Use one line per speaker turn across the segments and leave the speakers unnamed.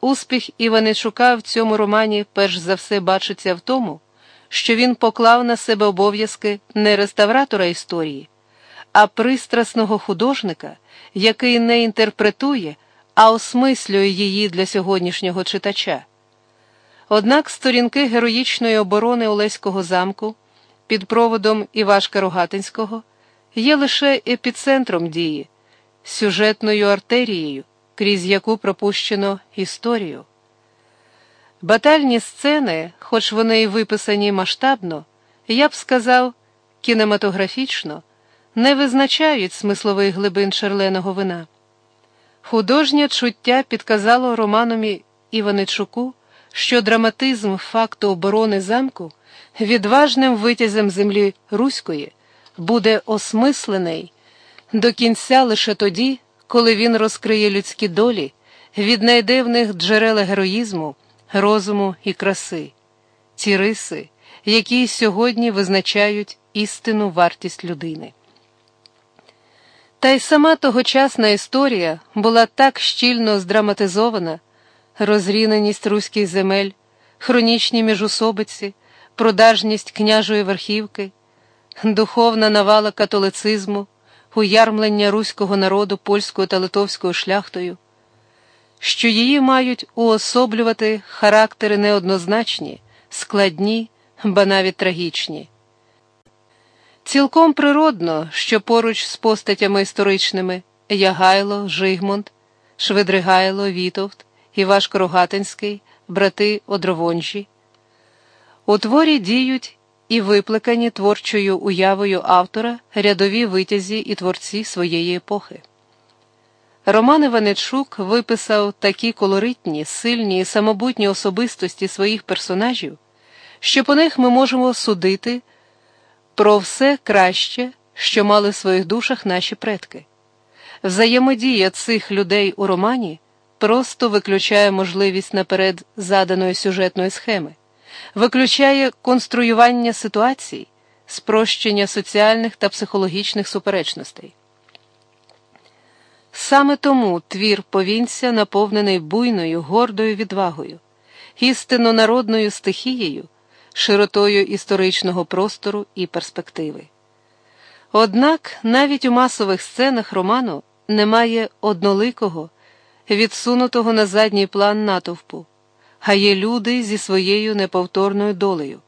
Успіх Іваничука в цьому романі перш за все бачиться в тому, що він поклав на себе обов'язки не реставратора історії, а пристрасного художника, який не інтерпретує, а осмислює її для сьогоднішнього читача. Однак сторінки героїчної оборони Олеського замку під проводом Івашка Рогатинського є лише епіцентром дії, сюжетною артерією, крізь яку пропущено історію. Батальні сцени, хоч вони й виписані масштабно, я б сказав, кінематографічно, не визначають смислових глибин черленого вина. Художнє чуття підказало Романові Іваничуку, що драматизм факту оборони замку відважним витязем землі Руської буде осмислений до кінця лише тоді, коли він розкриє людські долі, віднайде в них джерела героїзму, розуму і краси, ці риси, які сьогодні визначають істинну вартість людини. Та й сама тогочасна історія була так щільно здраматизована, розріненість руських земель, хронічні міжусобиці, продажність княжої верхівки, духовна навала католицизму, уярмлення руського народу польською та литовською шляхтою, що її мають уособлювати характери неоднозначні, складні, ба навіть трагічні. Цілком природно, що поруч з постатями історичними Ягайло, Жигмунд, Шведригайло, Вітовт, Івашко Рогатинський, брати Одровонжі. У творі діють і випликані творчою уявою автора рядові витязі і творці своєї епохи. Роман Іваничук виписав такі колоритні, сильні і самобутні особистості своїх персонажів, що по них ми можемо судити про все краще, що мали в своїх душах наші предки. Взаємодія цих людей у романі просто виключає можливість наперед заданої сюжетної схеми, виключає конструювання ситуацій, спрощення соціальних та психологічних суперечностей. Саме тому твір повінця наповнений буйною, гордою відвагою, істинно народною стихією, широтою історичного простору і перспективи. Однак навіть у масових сценах роману немає одноликого, відсунутого на задній план натовпу, а є люди зі своєю неповторною долею,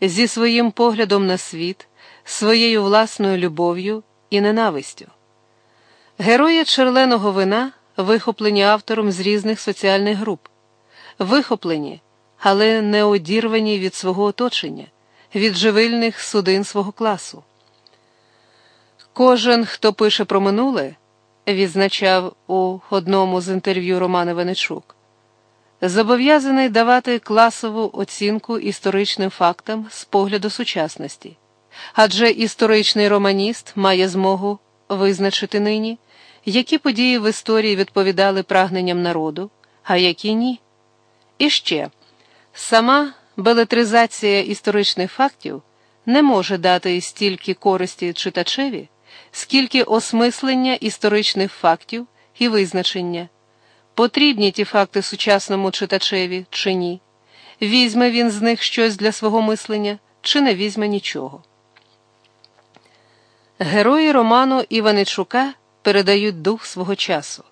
зі своїм поглядом на світ, своєю власною любов'ю і ненавистю. Герої черленого вина вихоплені автором з різних соціальних груп, вихоплені, але не одірвані від свого оточення, від живильних судин свого класу. Кожен, хто пише про минуле, відзначав у одному з інтерв'ю Романа Венечук, зобов'язаний давати класову оцінку історичним фактам з погляду сучасності, адже історичний романіст має змогу визначити нині які події в історії відповідали прагненням народу, а які ні. І ще сама белетризація історичних фактів не може дати стільки користі читачеві, скільки осмислення історичних фактів і визначення. Потрібні ті факти сучасному читачеві чи ні, візьме він з них щось для свого мислення, чи не візьме нічого. Герої роману Іваничука передають дух свого часу.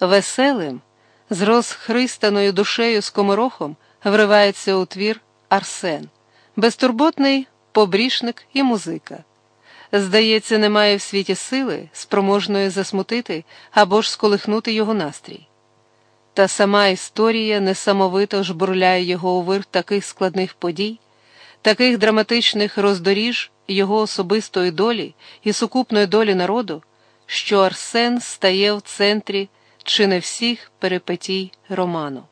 Веселим, з розхристаною душею скоморохом вривається у твір Арсен, безтурботний побрішник і музика. Здається, немає в світі сили, спроможної засмутити або ж сколихнути його настрій. Та сама історія несамовито жбурляє його у вир таких складних подій, таких драматичних роздоріж його особистої долі і сукупної долі народу що Арсен стає в центрі чи не всіх перипетій роману.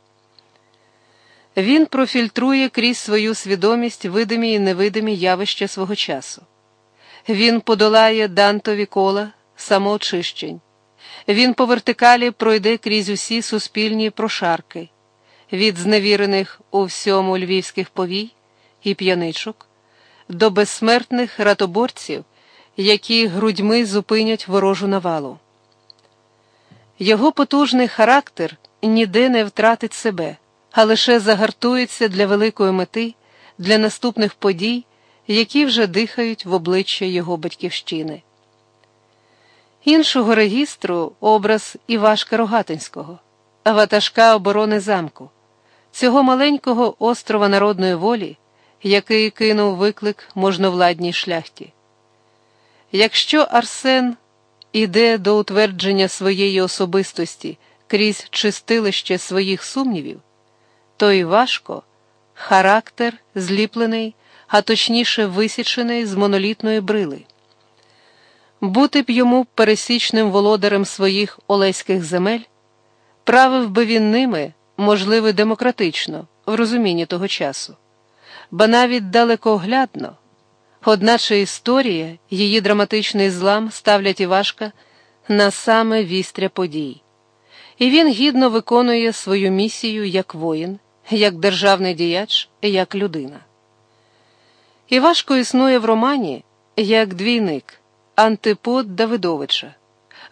Він профільтрує крізь свою свідомість видимі і невидимі явища свого часу. Він подолає дантові кола самоочищень. Він по вертикалі пройде крізь усі суспільні прошарки, від зневірених у всьому львівських повій і п'яничок до безсмертних ратоборців які грудьми зупинять ворожу навалу. Його потужний характер ніде не втратить себе, а лише загартується для великої мети, для наступних подій, які вже дихають в обличчя його батьківщини. Іншого регістру образ Івашка Рогатинського, ватажка оборони замку, цього маленького острова народної волі, який кинув виклик можновладній шляхті. Якщо Арсен іде до утвердження своєї особистості крізь чистилище своїх сумнівів, то й важко характер зліплений, а точніше висічений з монолітної брили. Бути б йому пересічним володарем своїх олеських земель, правив би він ними, можливо, демократично, в розумінні того часу, ба навіть далекоглядно. Одначе історія, її драматичний злам ставлять Івашка на саме вістря подій, і він гідно виконує свою місію як воїн, як державний діяч, як людина. Івашко існує в романі як двійник, антипод Давидовича.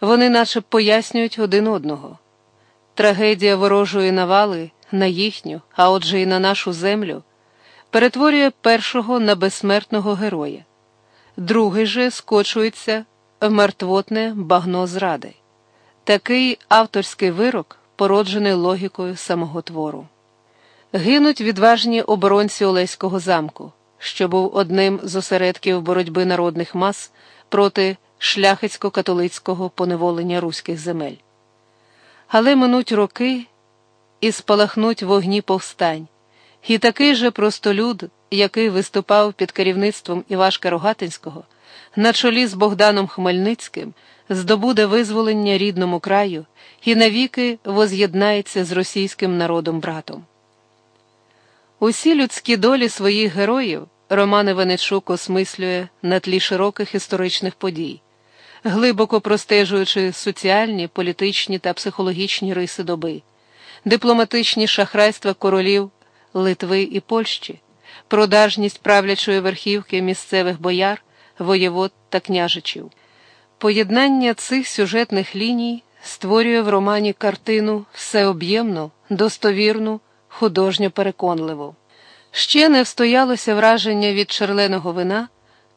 Вони наче пояснюють один одного. Трагедія ворожої навали на їхню, а отже і на нашу землю перетворює першого на безсмертного героя, другий же скочується в мертвотне багно зради. Такий авторський вирок, породжений логікою самого твору. Гинуть відважні оборонці Олеського замку, що був одним з осередків боротьби народних мас проти шляхетсько-католицького поневолення руських земель. Але минуть роки і спалахнуть вогні повстань. І такий же простолюд, який виступав під керівництвом Івашка Рогатинського, на чолі з Богданом Хмельницьким, здобуде визволення рідному краю і навіки воз'єднається з російським народом братом. Усі людські долі своїх героїв Роман Іваничук осмислює на тлі широких історичних подій, глибоко простежуючи соціальні, політичні та психологічні риси доби, дипломатичні шахрайства королів. Литви і Польщі, продажність правлячої верхівки місцевих бояр, воєвод та княжичів. Поєднання цих сюжетних ліній створює в романі картину всеоб'ємну, достовірну, художньо переконливу. Ще не встоялося враження від черленого вина,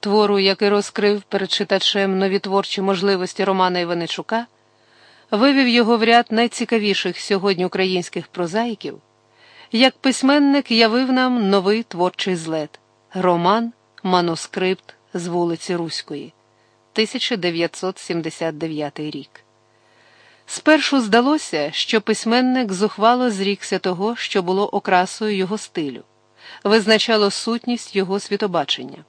твору, який розкрив перед читачем нові творчі можливості Романа Іваничука, вивів його в ряд найцікавіших сьогодні українських прозаїків як письменник явив нам новий творчий злет роман Манускрипт з вулиці Руської, 1979 рік. Спершу здалося, що письменник зухвало зрікся того, що було окрасою його стилю, визначало сутність його світобачення.